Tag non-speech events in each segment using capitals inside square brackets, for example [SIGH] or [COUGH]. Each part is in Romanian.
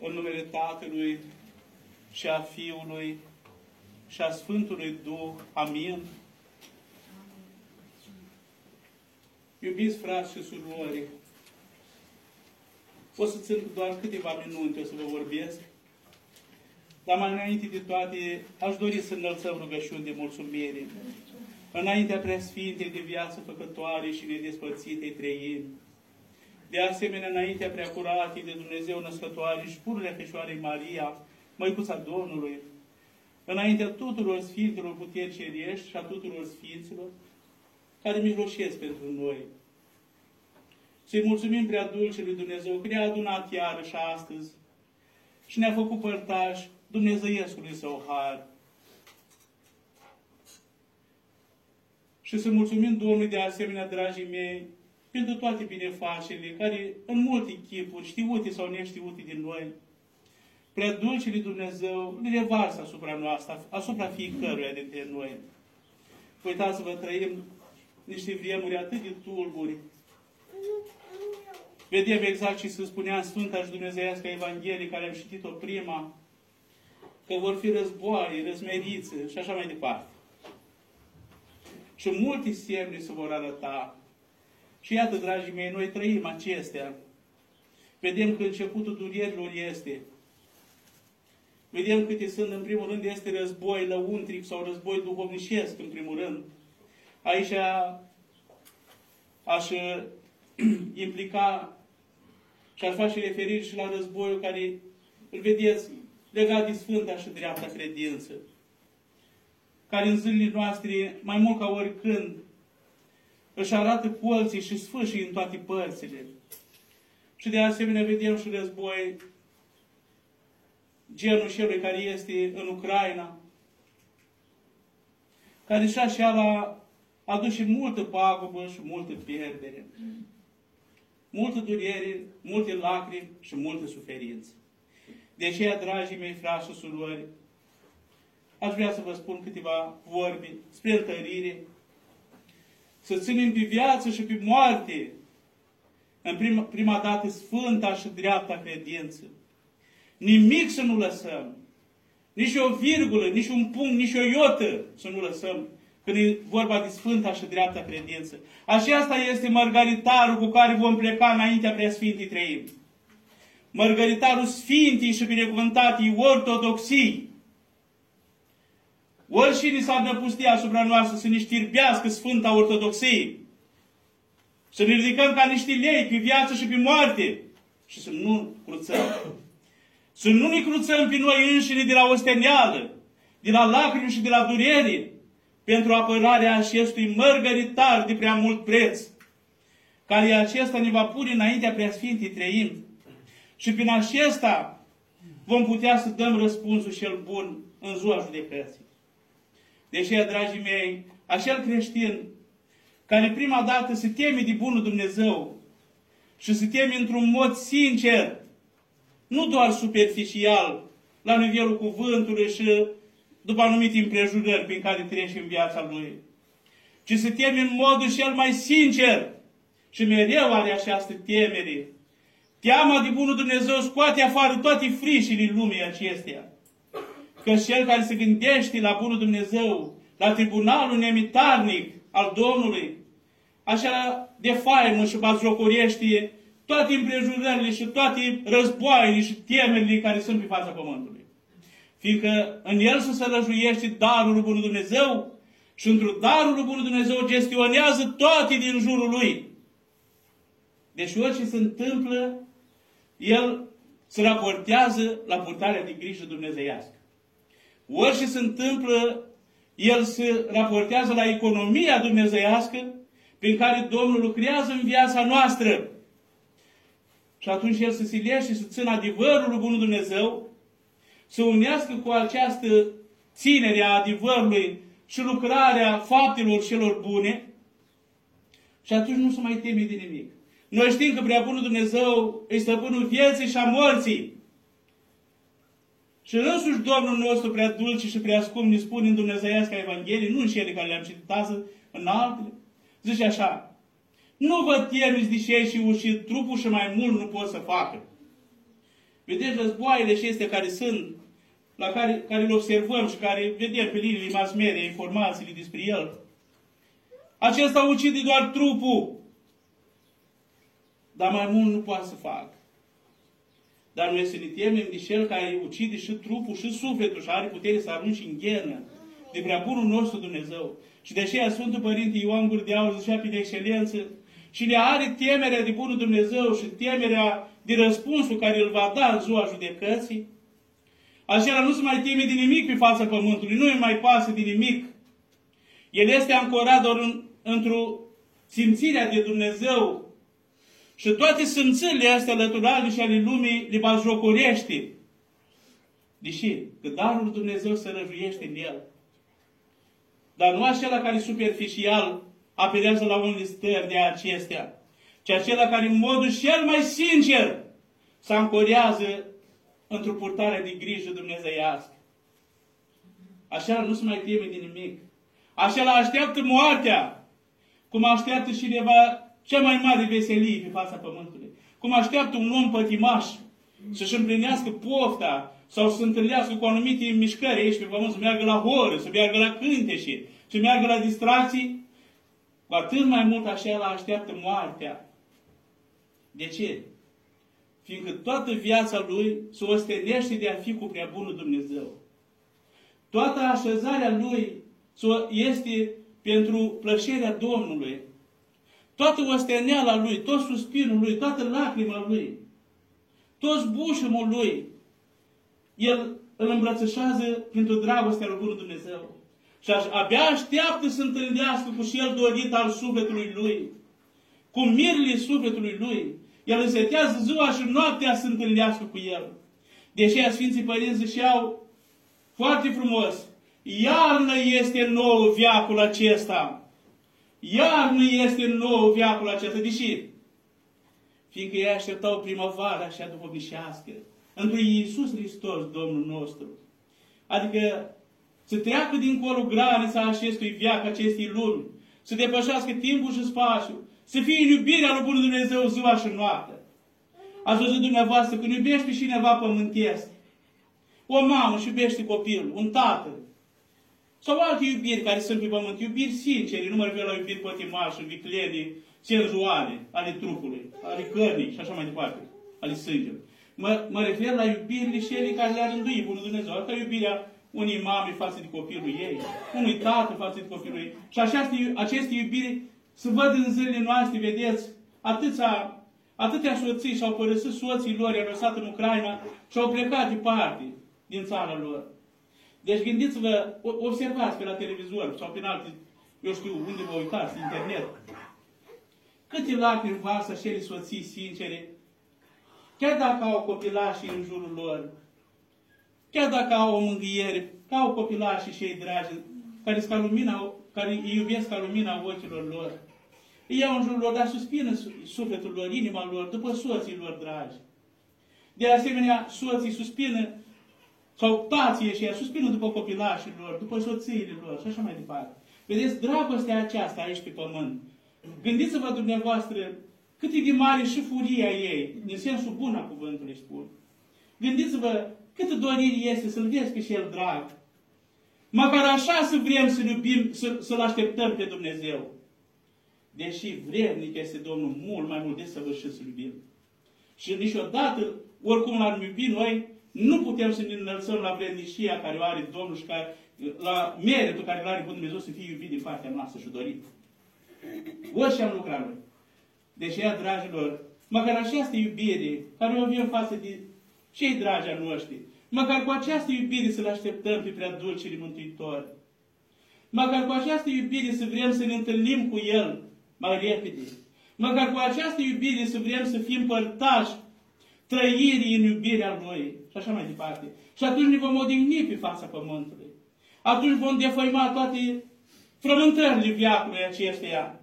În numele Tatălui și a Fiului și a Sfântului Duh. Amin. Iubiți frați și surori, o să țin doar câteva minute să vă vorbesc, dar mai înainte de toate, aș dori să înălțăm rugăciuni de mulțumire. Înaintea preasfintei de viață făcătoare și nedespărțitei trăim. De asemenea, înaintea preacuratei de Dumnezeu născătoare și pururea Fecioarei Maria, Măicuța Domnului, înaintea tuturor Sfinților puteri cerești și a tuturor Sfinților, care mijlocesc pentru noi. Să-i mulțumim prea dulce lui Dumnezeu că ne-a adunat iarăși astăzi și ne-a făcut părtași Dumnezeiescului Său Har. Și să mulțumim Domnului de asemenea, dragii mei, pentru toate binefacerile care în multe chipuri, știute sau neștiute din noi, prea dulcele Dumnezeu le revarsă asupra noastră, asupra fiecăruia dintre noi. Uitați-vă, trăim niște vremuri atât de tulburi. Vedem exact ce se spunea în Sfânta și Dumnezeiască Evanghelie, care am citit-o prima, că vor fi războaie, răzmerițe și așa mai departe. Și multe semne se vor arăta. Și iată, dragii mei, noi trăim acestea. Vedem că începutul durierilor este. Vedem câte sunt, în primul rând, este război lăuntric sau război duhovnicesc, în primul rând. Aici aș [CLEARS THROAT] implica și aș face referiri și la războiul care îl vedeți legat de Sfânta și dreapta credință, care în zilele noastre, mai mult ca oricând, își arată colții și sfârșii în toate părțile. Și de asemenea vedem și război genul celui care este în Ucraina, care și așa a adus și multă pagubă și multă pierdere. Multă durere, multe lacrimi și multă suferință. De aceea, dragii mei, frați și surori, aș vrea să vă spun câteva vorbi spre întărire, să ținem pe viață și pe moarte, în prima, prima dată sfânta și dreapta credință. Nimic să nu lăsăm. Nici o virgulă, nici un punct, nici o iotă să nu lăsăm când e vorba de sfânta și dreapta credință. Aceasta este mărgaritarul cu care vom pleca înaintea preasfintii trăim. Mărgăritarul sfintii și binecuvântatii ortodoxii. Oricine s-ar năpustia asupra noastră să ne știrbească Sfânta Ortodoxie. Să ne ridicăm ca niște lei pe viață și pe moarte. Și să nu cruțăm. Să nu ne cruțăm pe noi înșine de la osteneală, de la lacrimi și de la durere, pentru apărarea acestui mărgăritar de prea mult preț, care acesta ne va pune înaintea preasfintii trăim. Și prin acesta vom putea să dăm răspunsul cel bun în ziua judecății. Deși, dragii mei, acel creștin care prima dată se teme de bunul Dumnezeu și se teme într-un mod sincer, nu doar superficial, la nivelul cuvântului și după anumite împrejurări prin care trece în viața lui, ci se teme în modul cel mai sincer și mereu are această temere. Teama de bunul Dumnezeu scoate afară toate frișile lumii acesteia. Că cel care se gândește la bunul Dumnezeu, la tribunalul nemitarnic al Domnului, așa de faimă și bazjocorește toate împrejurările și toate războaiele și temerile care sunt pe fața pământului. Fiindcă în el se sărăjuiește darul lui Bunul Dumnezeu și într-un darul lui Bunul Dumnezeu gestionează toate din jurul lui. Deci orice se întâmplă, el se raportează la purtarea de grijă dumnezeiască. Orice se întâmplă, el se raportează la economia dumnezeiască prin care Domnul lucrează în viața noastră. Și atunci el se silește să țină adevărul lui Bunul Dumnezeu, să unească cu această ținere a adevărului și lucrarea faptelor celor bune și atunci nu se mai teme de nimic. Noi știm că prea bunul Dumnezeu este stăpânul vieții și a morții. Și însuși Domnul nostru prea dulce și prea scump ne spune în Dumnezeiasca Evanghelie, nu în cele care le-am citit azi, în altele. Zice așa, nu vă temeți de cei și uși trupul și mai mult nu pot să facă. Vedeți războaiele și este care sunt, la care, care le observăm și care vedem pe liniile mass media, informațiile despre el. Acesta ucide doar trupul. Dar mai mult nu poate să facă. Dar noi să ne temem de cel care ucide și trupul și sufletul și are putere să arunci în ghenă. De prea bunul nostru Dumnezeu. Și de aceea Sfântul Părinte Ioan Gurdeau zicea pe de excelență și le are temerea de bunul Dumnezeu și temerea de răspunsul care îl va da în ziua judecății. Acela nu se mai teme de nimic pe fața pământului, nu îi mai pasă de nimic. El este ancorat doar în, într-o simțirea de Dumnezeu și toate simțările astea naturale și ale lumii le bazjocorește. Deși, că darul Dumnezeu se răjuiește în el. Dar nu acela care superficial apelează la un stări de acestea, ci acela care în modul cel mai sincer se ancorează într-o purtare de grijă dumnezeiască. Așa nu se mai teme de nimic. Așa așteaptă moartea, cum așteaptă și cineva cea mai mare veselie pe fața pământului. Cum așteaptă un om pătimaș să-și împlinească pofta sau să se întâlnească cu anumite mișcări aici pe pământ, să meargă la horă, să meargă la cânteșe, să meargă la distracții, cu atât mai mult așa la așteaptă moartea. De ce? Fiindcă toată viața lui se ostenește de a fi cu prea bunul Dumnezeu. Toată așezarea lui este pentru plăcerea Domnului. Toată osteneala lui, tot suspinul lui, toată lacrima lui, toți bușumul lui, el îl îmbrățișează printr-o dragoste al lui Dumnezeu. Și abia așteaptă să întâlnească cu cel dorit al sufletului lui, cu mirile sufletului lui. El însetează ziua și noaptea să întâlnească cu el. Deși Sfinții Părinți ziceau foarte frumos, iarnă este nou viacul acesta. Iarnă este nou viacul acesta. Deși? Fiindcă ei așteptau primăvara așa după mișească. Într-un Iisus Hristos, Domnul nostru. Adică să treacă dincolo granița acestui viac, acestei lumi, să depășească timpul și spațiul, să fie în iubirea lui Bunul Dumnezeu ziua și noaptea. Ați văzut dumneavoastră, când iubești pe cineva pământesc, o mamă și iubește copilul, un tată, sau alte iubiri care sunt pe pământ, iubiri sincere, nu mă refer la iubiri pătimașă, viclene, senzuale, ale trupului, ale cărnii și așa mai departe, ale sângelui. Mă, mă refer la iubirile și ele care le-a rânduit Bunul Dumnezeu. Asta iubirea unii mame față de copilul ei, unui tată față de copilul ei. Și aceste, aceste iubiri se văd în zilele noastre, vedeți, atâția, atâtea soții și-au părăsit soții lor, i-au lăsat în Ucraina și au plecat departe din țara lor. Deci gândiți-vă, observați pe la televizor sau pe alte, eu știu, unde vă uitați, internet. Câte lacrimi varsă acele soții sincere, chiar dacă au copilași în jurul lor, Chiar dacă au o mângâiere, ca au copilașii și ei dragi, care, ca lumina, care îi iubesc ca lumina ochilor lor. Îi iau în jurul lor, dar suspină sufletul lor, inima lor, după soții lor dragi. De asemenea, soții suspină, sau tații și ea suspină după copilașii lor, după soțiile lor și așa mai departe. Vedeți, dragostea aceasta aici pe pământ. Gândiți-vă dumneavoastră cât e de mare și furia ei, în sensul bun a cuvântului spun. Gândiți-vă Câtă dorire este să-L vezi pe el drag. Măcar așa să vrem să-L iubim, să, să-L așteptăm pe Dumnezeu. Deși vrednic este Domnul mult mai mult de săvârșit să-L iubim. Și niciodată, oricum l-am iubit noi, nu putem să ne înălțăm la vrednicia care o are Domnul și care, la meritul care îl are Bunul Dumnezeu să fie iubit din partea noastră și dorit. Orice am lucrat noi. Deci, ea, dragilor, măcar această iubire care o avem față de cei dragi ai noștri, măcar cu această iubire să-L așteptăm pe prea dulcele Mântuitor. Măcar cu această iubire să vrem să ne întâlnim cu El mai repede. Măcar cu această iubire să vrem să fim părtași trăirii în iubirea Lui și așa mai departe. Și atunci ne vom odihni pe fața pământului. Atunci vom defăima toate frământările viacului acesteia.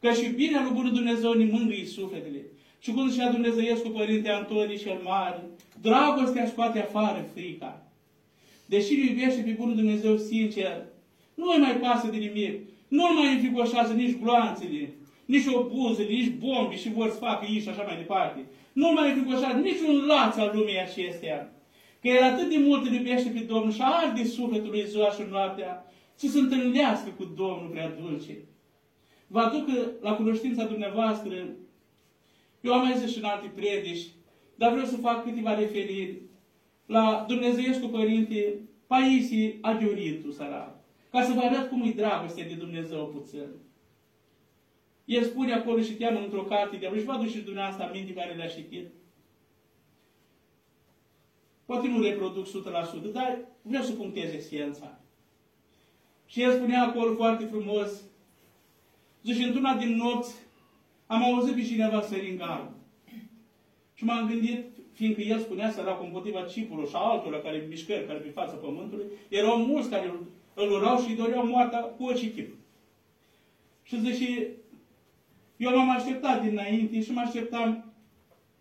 Că și iubirea lui Bunul Dumnezeu ne mângâie sufletele. Și cum zicea Dumnezeiescu Părinte Antonie cel Mare, dragostea scoate afară frica. Deși îl iubește pe Bunul Dumnezeu sincer, nu îi mai pasă de nimic. Nu mai înfricoșează nici gloanțele, nici obuzele, nici bombi și vor să facă ei și așa mai departe. Nu mai înfricoșat niciun laț al lumii acesteia. Că el atât de mult îl iubește pe Domnul și arde sufletul lui ziua și noaptea, să se întâlnească cu Domnul prea dulce. Vă aduc la cunoștința dumneavoastră, eu am mai zis și în alte predici, dar vreau să fac câteva referiri la Dumnezeiescu Părinte Paisie Aghioritu Sărac, ca să vă arăt cum e dragostea de Dumnezeu puțin. El spune acolo și cheamă într-o carte de și vă aduceți dumneavoastră aminte care le-a citit. Poate nu reproduc 100%, dar vreau să punctez esența. Și el spunea acolo foarte frumos, zice, într-una din nopți am auzit pe cineva sărind gardul. Și m-am gândit, fiindcă el spunea să cu împotriva Cipru și a altora care mișcări, care pe fața pământului, erau mulți care îl urau și doreau moartea cu orice chip. Și zice, eu m-am așteptat dinainte și mă așteptam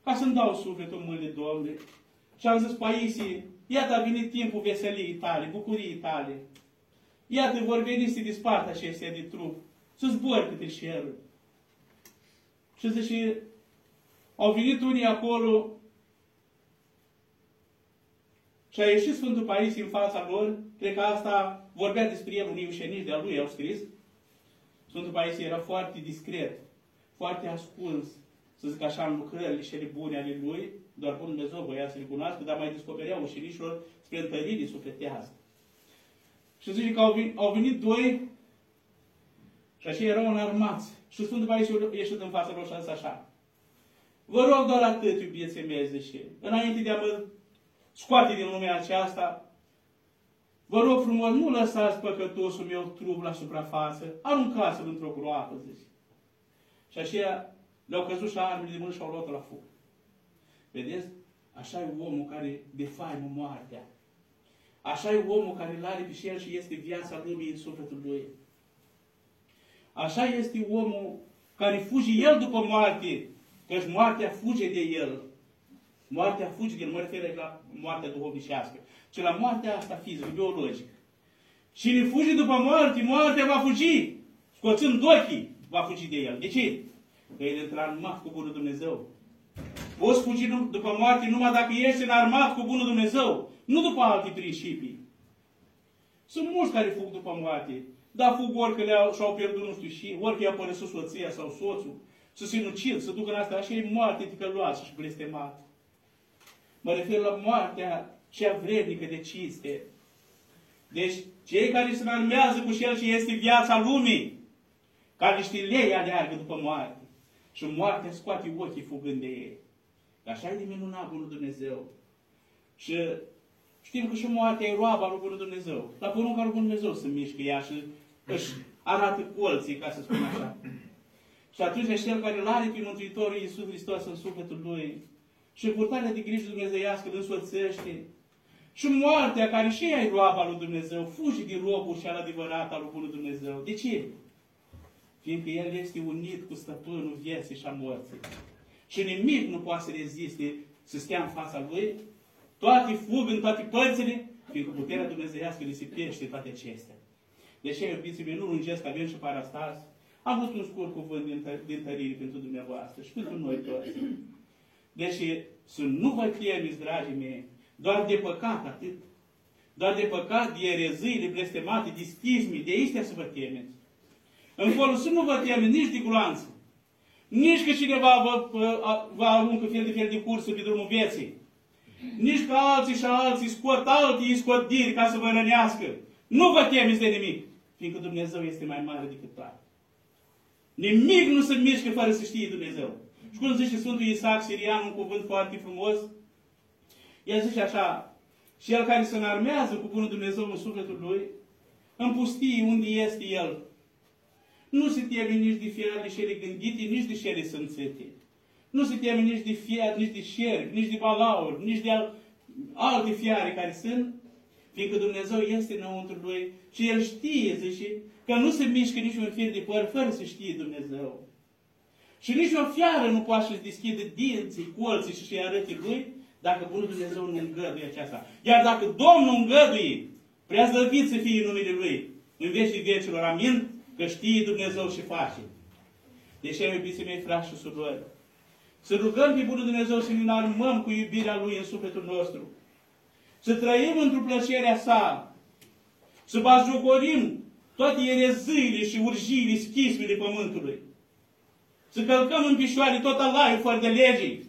ca să-mi dau sufletul mâine Domnului. Și am zis, Paisie, iată a venit timpul veseliei tale, bucuriei tale. Iată vor veni să dispartă acestea de trup, să zbor câte cerul. Și zice, au venit unii acolo și a ieșit Sfântul Paisie în fața lor, cred că asta vorbea despre el, unii ușenici de-a lui au scris. Sfântul Paisie era foarte discret, foarte ascuns, să zic așa, în lucrările cele bune ale lui, doar Bunul Dumnezeu voia să le cunoască, dar mai descoperea ușenișilor spre întărire sufletească. Și zice că au venit, au venit doi și așa erau înarmați. Și Sfântul Paisie a ieșit în fața lor și a zis așa. Vă rog doar atât, iubiții mei, zice, înainte de a mă scoate din lumea aceasta, vă rog frumos, nu lăsați păcătosul meu trup la suprafață, aruncați-l într-o groapă, zice. Și așa le-au căzut și armele de mână și au luat la foc. Vedeți? Așa e omul care defaimă moartea. Așa e omul care îl are pe el și este viața lumii în sufletul lui. Așa este omul care fuge el după moarte, căci moartea fuge de el. Moartea fuge de el, mă refer la moartea duhovnicească, ci la moartea asta fizică, biologică. Și ne fuge după moarte, moartea va fugi. Scoțând ochii, va fugi de el. De ce? Că el intră armat cu Bunul Dumnezeu. Poți fugi după moarte numai dacă ești înarmat cu Bunul Dumnezeu, nu după alte principii. Sunt mulți care fug după moarte, dar fug ori că le-au, și-au pierdut nu știu și, ori că i-a părăsit soția sau soțul, să se nucid, să ducă în asta, așa e moarte ticăloasă și blestemată. Mă refer la moartea cea vrednică de cinste. Deci, cei care se înarmează cu cel ce este viața lumii, ca niște lei aleargă după moarte. Și moartea scoate ochii fugând de ei. Așa e de minunat Bunul Dumnezeu. Și știm că și moartea e roaba lui Bunul Dumnezeu. La porunca lui Bunul Dumnezeu se mișcă ea și își arată colții, ca să spun așa. Și atunci cel care îl are pe Mântuitorul Iisus Hristos în sufletul lui și purtarea de grijă dumnezeiască îl însoțește și moartea care și ea e roaba lui Dumnezeu, fugi din robul și al adevărat al lui Bunul Dumnezeu. De ce? Fiindcă El este unit cu stăpânul vieții și a morții. Și nimic nu poate să reziste să stea în fața Lui. Toate fug în toate părțile, fiindcă puterea dumnezeiască risipește toate acestea. Deși, iubiții mei, nu lungesc, avem și parastas, am vrut un scurt cuvânt din, tă- din tărire pentru dumneavoastră și pentru noi toți. Deci, să nu vă temeți, dragii mei, doar de păcat atât. Doar de păcat, de erezii, de blestemate, de schismi, de astea să vă temeți. Încolo să nu vă temeți nici de gloanță, nici că cineva vă, vă aruncă fel de fel de cursuri pe drumul vieții, nici că alții și alții scot alții scotiri ca să vă rănească. Nu vă temeți de nimic, fiindcă Dumnezeu este mai mare decât toate. Nimic nu se mișcă fără să știe Dumnezeu. Și cum zice Sfântul Isaac Sirian, un cuvânt foarte frumos, el zice așa, și el care se înarmează cu Bunul Dumnezeu în sufletul lui, în pustii unde este el, nu se teme nici de fiarele cele gândite, nici de cele sânțete. Nu se teme nici de fiar, nici de șerpi, nici de balauri, nici de al, alte fiare care sunt, fiindcă Dumnezeu este înăuntru lui și El știe, zice, că nu se mișcă niciun fir de păr fără să știe Dumnezeu. Și nici o fiară nu poate să-și deschide dinții, colții și să-i arăte lui, dacă Bunul Dumnezeu nu îngăduie aceasta. Iar dacă Domnul îngăduie, prea slăvit să fie numele Lui, în vecii vecilor, amin, că știe Dumnezeu și face. Deci, iubiții mei, frați și surori, Să rugăm pe Bunul Dumnezeu să ne înarmăm cu iubirea Lui în sufletul nostru. Să trăim într-o plăcerea sa. Să bajocorim toate ereziile și urjiile, schismele pământului. Să călcăm în picioare tot alaiul fără de legii.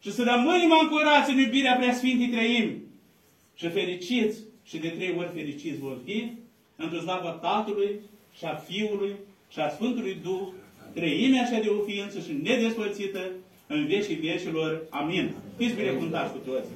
Și să rămânem ancorați în iubirea preasfintei trăim. Și fericiți și de trei ori fericiți vor fi într-o slavă Tatălui și a Fiului și a Sfântului Duh, trăimea așa de o ființă și nedespărțită în vecii vecilor. Amin. Fiți binecuvântați cu toți.